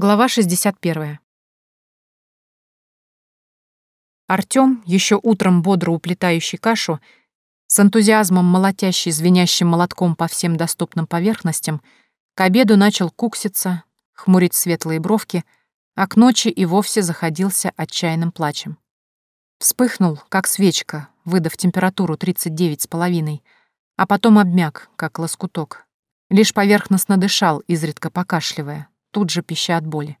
Глава 61. Артём, ещё утром бодро уплетающий кашу, с энтузиазмом молотящий звенящим молотком по всем доступным поверхностям, к обеду начал кукситься, хмурить светлые бровки, а к ночи и вовсе заходился отчаянным плачем. Вспыхнул, как свечка, выдав температуру 39,5, а потом обмяк, как лоскуток. Лишь поверхностно дышал, изредка покашливая, тут же пища от боли.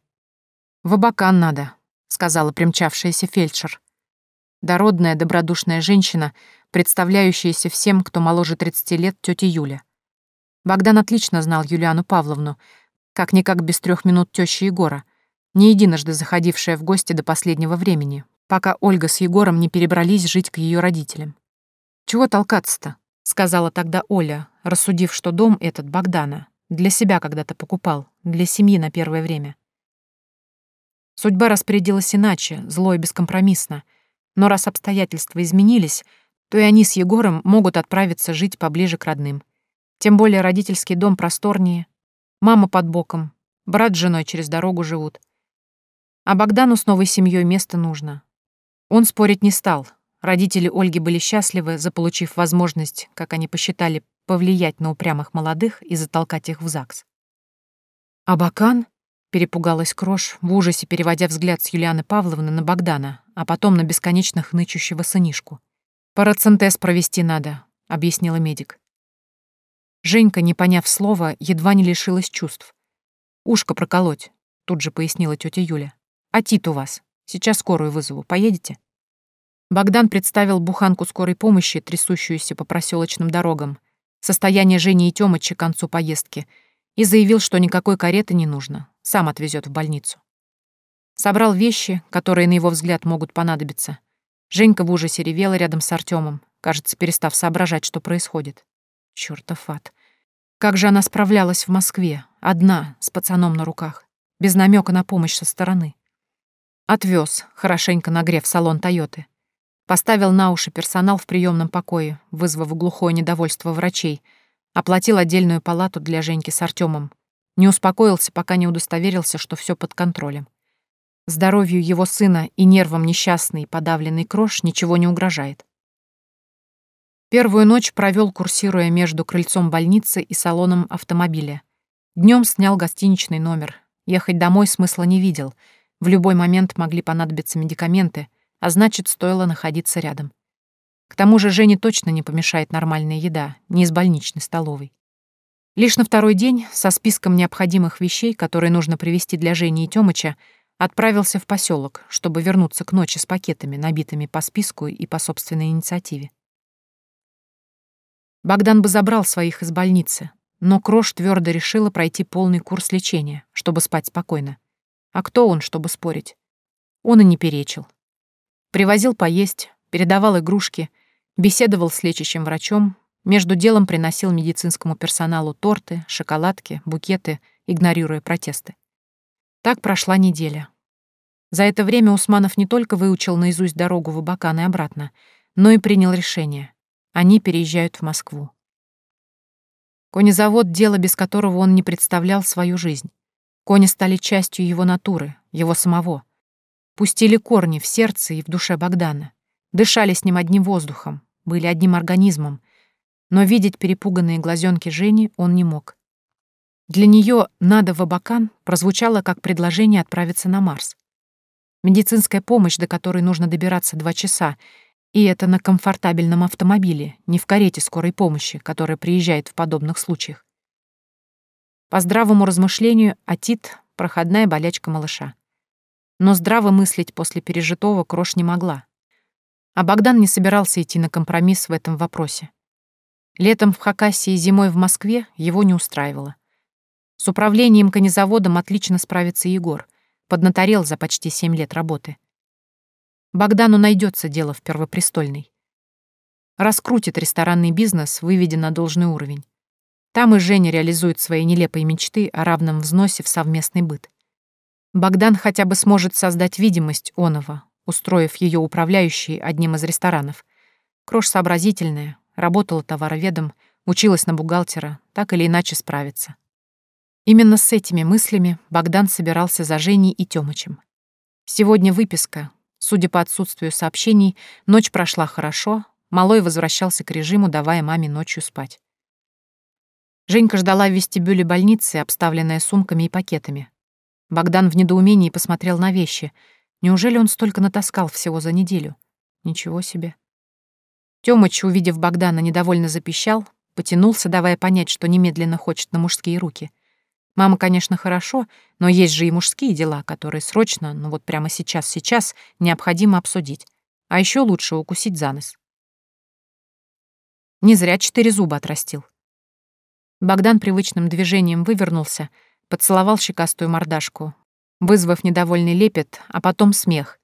«В Абакан надо», — сказала примчавшаяся фельдшер. Дородная, добродушная женщина, представляющаяся всем, кто моложе 30 лет, тетя Юля. Богдан отлично знал Юлиану Павловну, как-никак без трех минут тещи Егора, не единожды заходившая в гости до последнего времени, пока Ольга с Егором не перебрались жить к ее родителям. «Чего толкаться-то?» — сказала тогда Оля, рассудив, что дом этот Богдана, для себя когда-то покупал, для семьи на первое время. Судьба распорядилась иначе, зло и бескомпромиссно. Но раз обстоятельства изменились, то и они с Егором могут отправиться жить поближе к родным. Тем более родительский дом просторнее, мама под боком, брат с женой через дорогу живут. А Богдану с новой семьей место нужно. Он спорить не стал. Родители Ольги были счастливы, заполучив возможность, как они посчитали, повлиять на упрямых молодых и затолкать их в ЗАГС. «Абакан?» — перепугалась Крош, в ужасе переводя взгляд с Юлианы Павловны на Богдана, а потом на бесконечно хнычущего сынишку. «Парацентез провести надо», — объяснила медик. Женька, не поняв слова, едва не лишилась чувств. «Ушко проколоть», — тут же пояснила тетя Юля. «А Тит у вас? Сейчас скорую вызову. Поедете?» Богдан представил буханку скорой помощи, трясущуюся по проселочным дорогам, состояние Жени и Тёмыча к концу поездки, и заявил, что никакой кареты не нужно, сам отвезет в больницу. Собрал вещи, которые, на его взгляд, могут понадобиться. Женька в ужасе ревела рядом с Артемом, кажется, перестав соображать, что происходит. Чёртов ад. Как же она справлялась в Москве, одна, с пацаном на руках, без намека на помощь со стороны. Отвез, хорошенько нагрев салон Тойоты. Поставил на уши персонал в приемном покое, вызвав глухое недовольство врачей. Оплатил отдельную палату для Женьки с Артемом. Не успокоился, пока не удостоверился, что все под контролем. Здоровью его сына и нервам несчастный подавленный крош ничего не угрожает. Первую ночь провел, курсируя между крыльцом больницы и салоном автомобиля. Днем снял гостиничный номер. Ехать домой смысла не видел. В любой момент могли понадобиться медикаменты — а значит, стоило находиться рядом. К тому же Жене точно не помешает нормальная еда, не из больничной столовой. Лишь на второй день, со списком необходимых вещей, которые нужно привезти для Жени и Тёмыча, отправился в поселок, чтобы вернуться к ночи с пакетами, набитыми по списку и по собственной инициативе. Богдан бы забрал своих из больницы, но Крош твердо решила пройти полный курс лечения, чтобы спать спокойно. А кто он, чтобы спорить? Он и не перечил. Привозил поесть, передавал игрушки, беседовал с лечащим врачом, между делом приносил медицинскому персоналу торты, шоколадки, букеты, игнорируя протесты. Так прошла неделя. За это время Усманов не только выучил наизусть дорогу в Абакан и обратно, но и принял решение. Они переезжают в Москву. Конезавод — дело, без которого он не представлял свою жизнь. Кони стали частью его натуры, его самого — пустили корни в сердце и в душе Богдана, дышали с ним одним воздухом, были одним организмом, но видеть перепуганные глазенки Жени он не мог. Для нее «надо в Абакан» прозвучало как предложение отправиться на Марс. Медицинская помощь, до которой нужно добираться два часа, и это на комфортабельном автомобиле, не в карете скорой помощи, которая приезжает в подобных случаях. По здравому размышлению, атит — проходная болячка малыша но здраво мыслить после пережитого Крош не могла. А Богдан не собирался идти на компромисс в этом вопросе. Летом в Хакасии и зимой в Москве его не устраивало. С управлением конезаводом отлично справится Егор, поднаторел за почти семь лет работы. Богдану найдется дело в Первопрестольной. Раскрутит ресторанный бизнес, выведя на должный уровень. Там и Женя реализует свои нелепые мечты о равном взносе в совместный быт. Богдан хотя бы сможет создать видимость оного, устроив ее управляющей одним из ресторанов. Крош сообразительная, работала товароведом, училась на бухгалтера, так или иначе справится. Именно с этими мыслями Богдан собирался за Женей и Тёмычем. Сегодня выписка. Судя по отсутствию сообщений, ночь прошла хорошо, Малой возвращался к режиму, давая маме ночью спать. Женька ждала в вестибюле больницы, обставленная сумками и пакетами. Богдан в недоумении посмотрел на вещи. Неужели он столько натаскал всего за неделю? Ничего себе. Тёмыч, увидев Богдана, недовольно запищал, потянулся, давая понять, что немедленно хочет на мужские руки. Мама, конечно, хорошо, но есть же и мужские дела, которые срочно, ну вот прямо сейчас-сейчас, необходимо обсудить. А еще лучше укусить за нос. Не зря четыре зуба отрастил. Богдан привычным движением вывернулся, поцеловал щекастую мордашку, вызвав недовольный лепет, а потом смех.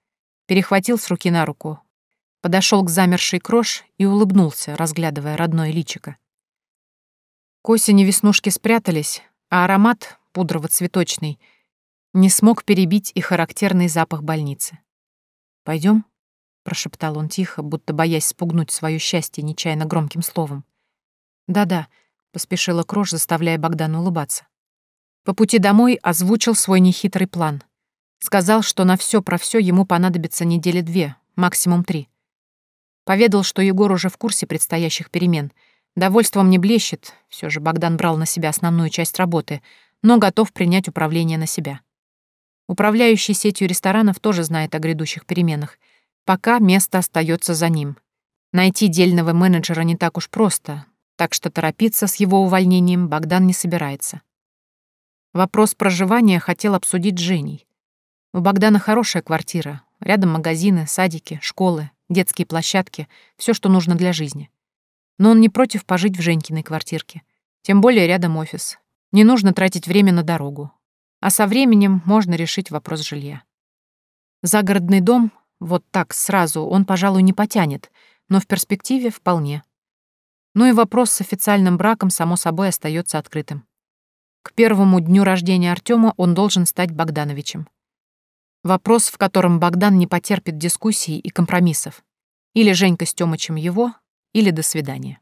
Перехватил с руки на руку, подошел к замершей крош и улыбнулся, разглядывая родное личико. К осени веснушки спрятались, а аромат, пудрово-цветочный, не смог перебить и характерный запах больницы. Пойдем? прошептал он тихо, будто боясь спугнуть свое счастье нечаянно громким словом. «Да-да», — поспешила Крош, заставляя Богдана улыбаться. По пути домой озвучил свой нехитрый план. Сказал, что на все про все ему понадобится недели две, максимум три. Поведал, что Егор уже в курсе предстоящих перемен. Довольством не блещет, все же Богдан брал на себя основную часть работы, но готов принять управление на себя. Управляющий сетью ресторанов тоже знает о грядущих переменах — Пока место остается за ним. Найти дельного менеджера не так уж просто, так что торопиться с его увольнением Богдан не собирается. Вопрос проживания хотел обсудить с Женей. У Богдана хорошая квартира, рядом магазины, садики, школы, детские площадки, все, что нужно для жизни. Но он не против пожить в Женькиной квартирке. Тем более рядом офис. Не нужно тратить время на дорогу. А со временем можно решить вопрос жилья. Загородный дом вот так, сразу, он, пожалуй, не потянет, но в перспективе вполне. Ну и вопрос с официальным браком, само собой, остается открытым. К первому дню рождения Артема он должен стать Богдановичем. Вопрос, в котором Богдан не потерпит дискуссий и компромиссов. Или Женька с Тёмычем его, или до свидания.